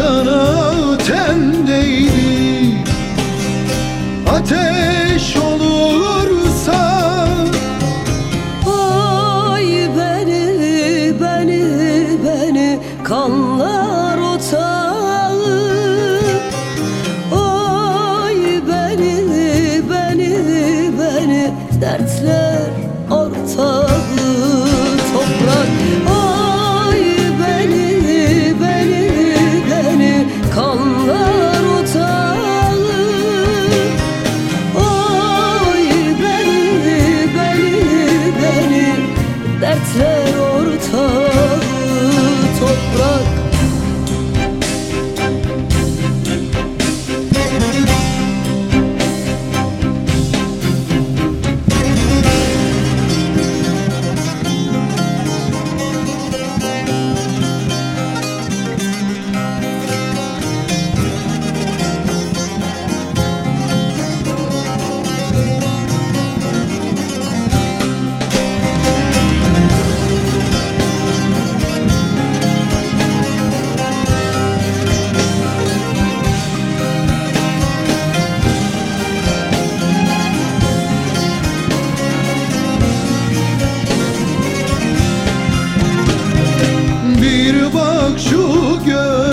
cana tendeydi Ateş that's love. Şu göz